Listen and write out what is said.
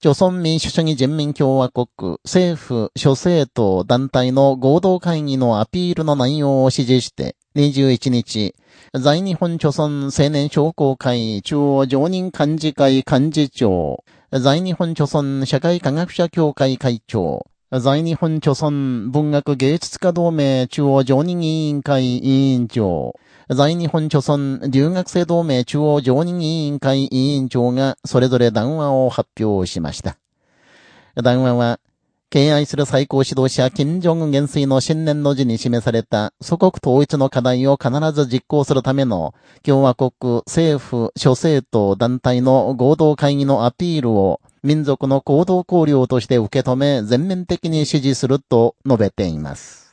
朝鮮民主主義人民共和国政府諸政党団体の合同会議のアピールの内容を指示して21日、在日本朝鮮青年商工会中央常任幹事会幹事長、在日本朝鮮社会科学者協会会長、在日本朝鮮文学芸術家同盟中央常任委員会委員長、在日本朝鮮留学生同盟中央常任委員会委員長がそれぞれ談話を発表しました。談話は、敬愛する最高指導者、金正恩元帥の新年の字に示された祖国統一の課題を必ず実行するための共和国、政府、諸政党、団体の合同会議のアピールを民族の行動考慮として受け止め全面的に支持すると述べています。